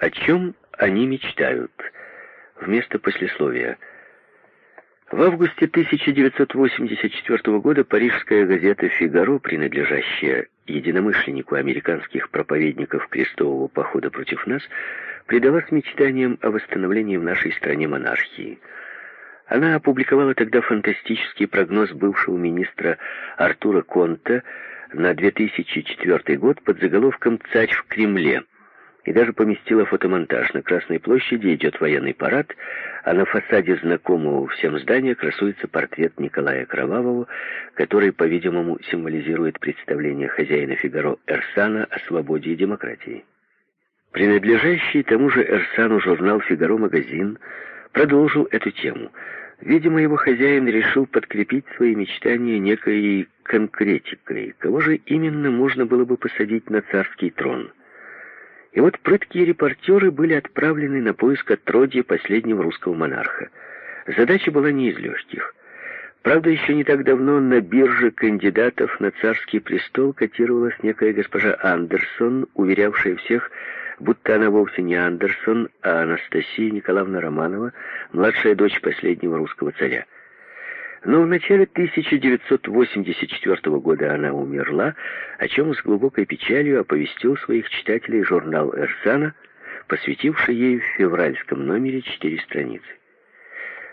О чем они мечтают? Вместо послесловия. В августе 1984 года парижская газета «Фигаро», принадлежащая единомышленнику американских проповедников крестового похода против нас, предалась мечтаниям о восстановлении в нашей стране монархии. Она опубликовала тогда фантастический прогноз бывшего министра Артура Конта на 2004 год под заголовком «Царь в Кремле», и даже поместила фотомонтаж. На Красной площади идет военный парад, а на фасаде знакомого всем здания красуется портрет Николая Кровавого, который, по-видимому, символизирует представление хозяина Фигаро Эрсана о свободе и демократии. Принадлежащий тому же Эрсану журнал «Фигаро Магазин» продолжил эту тему. Видимо, его хозяин решил подкрепить свои мечтания некой конкретикой. Кого же именно можно было бы посадить на царский трон – и вот прыткие репортеры были отправлены на поиск отродья последнего русского монарха. Задача была не из легких. Правда, еще не так давно на бирже кандидатов на царский престол котировалась некая госпожа Андерсон, уверявшая всех, будто она вовсе не Андерсон, а Анастасия Николаевна Романова, младшая дочь последнего русского царя. Но в начале 1984 года она умерла, о чем с глубокой печалью оповестил своих читателей журнал «Эрсана», посвятивший ей в февральском номере четыре страницы.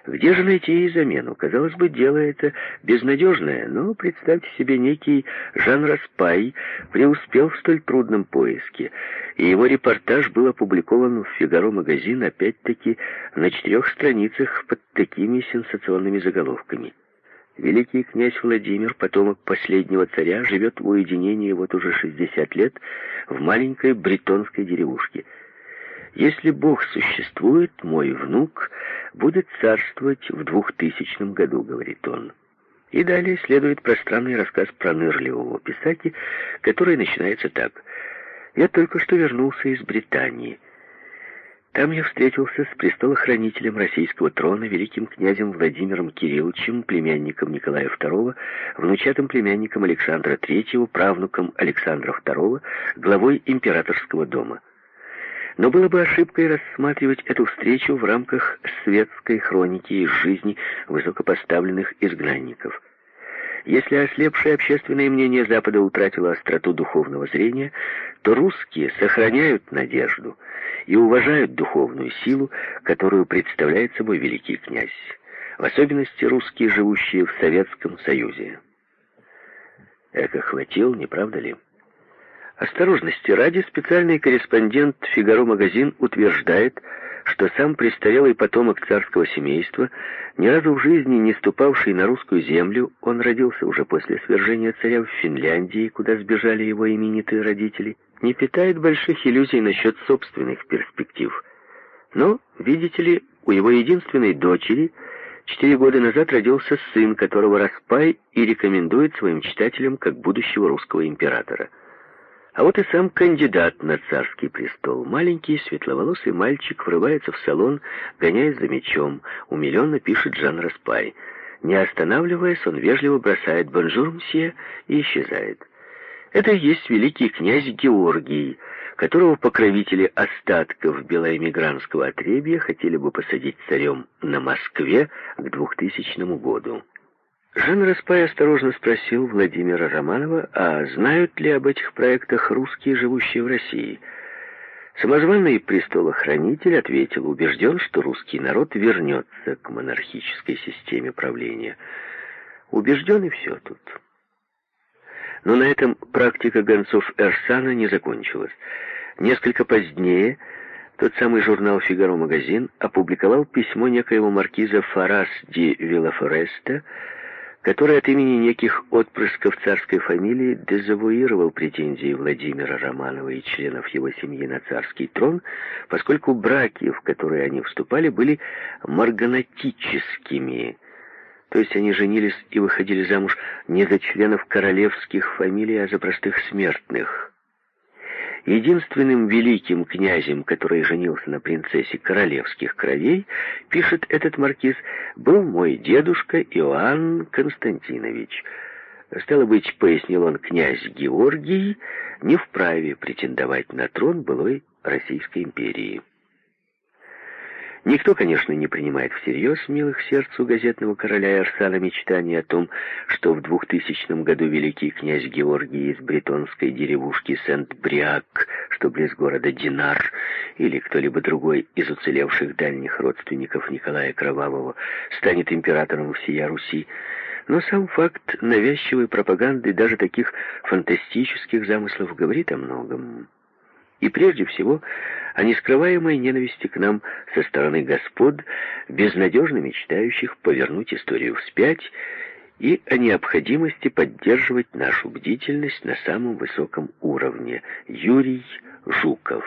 Где же найти ей замену? Казалось бы, дело это безнадежное, но представьте себе, некий Жан Распай преуспел в столь трудном поиске, и его репортаж был опубликован в «Фигаро» магазин, опять-таки, на четырех страницах под такими сенсационными заголовками. Великий князь Владимир, потомок последнего царя, живет в уединении вот уже 60 лет в маленькой бретонской деревушке – если Бог существует, мой внук будет царствовать в двухтысячном году, говорит он. И далее следует пространный рассказ про нырливого писаки, который начинается так. «Я только что вернулся из Британии. Там я встретился с престолохранителем российского трона, великим князем Владимиром Кирилловичем, племянником Николая II, внучатым племянником Александра III, правнуком Александра II, главой императорского дома». Но было бы ошибкой рассматривать эту встречу в рамках светской хроники из жизни высокопоставленных изгнанников. Если ослепшее общественное мнение Запада утратило остроту духовного зрения, то русские сохраняют надежду и уважают духовную силу, которую представляет собой великий князь, в особенности русские, живущие в Советском Союзе. Эко хватил, не правда ли? Осторожности ради специальный корреспондент «Фигаро Магазин» утверждает, что сам престарелый потомок царского семейства, ни разу в жизни не ступавший на русскую землю, он родился уже после свержения царя в Финляндии, куда сбежали его именитые родители, не питает больших иллюзий насчет собственных перспектив. Но, видите ли, у его единственной дочери четыре года назад родился сын, которого Распай и рекомендует своим читателям как будущего русского императора – а вот и сам кандидат на царский престол. Маленький светловолосый мальчик врывается в салон, гоняясь за мячом. Умиленно пишет Жан Распай. Не останавливаясь, он вежливо бросает «Bonjour, monsieur» и исчезает. Это и есть великий князь Георгий, которого покровители остатков белоэмигрантского отребья хотели бы посадить царем на Москве к 2000 году. Жан Распай осторожно спросил Владимира Романова, а знают ли об этих проектах русские, живущие в России. Самозванный престолохранитель ответил, убежден, что русский народ вернется к монархической системе правления. Убежден и все тут. Но на этом практика гонцов Эрсана не закончилась. Несколько позднее тот самый журнал «Фигаро Магазин» опубликовал письмо некоего маркиза Фарас ди Виллафореста, который от имени неких отпрысков царской фамилии дезавуировал претензии Владимира Романова и членов его семьи на царский трон, поскольку браки, в которые они вступали, были морганатическими, то есть они женились и выходили замуж не за членов королевских фамилий, а за простых смертных. Единственным великим князем, который женился на принцессе королевских кровей, пишет этот маркиз, был мой дедушка Иоанн Константинович. Стало быть, пояснил он, князь Георгий не вправе претендовать на трон былой Российской империи. Никто, конечно, не принимает всерьез милых сердцу газетного короля и Арсана мечтаний о том, что в 2000 году великий князь Георгий из бретонской деревушки Сент-Бриак, что близ города Динар, или кто-либо другой из уцелевших дальних родственников Николая Кровавого, станет императором всея Руси, но сам факт навязчивой пропаганды даже таких фантастических замыслов говорит о многом. И прежде всего о нескрываемой ненависти к нам со стороны господ, безнадежно мечтающих повернуть историю вспять, и о необходимости поддерживать нашу бдительность на самом высоком уровне. Юрий Жуков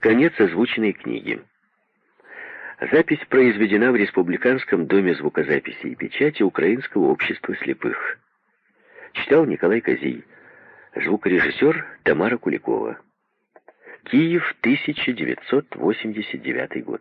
Конец озвученной книги. Запись произведена в Республиканском доме звукозаписи и печати Украинского общества слепых. Читал Николай Козий. Звукорежиссер Тамара Куликова. Киев, 1989 год.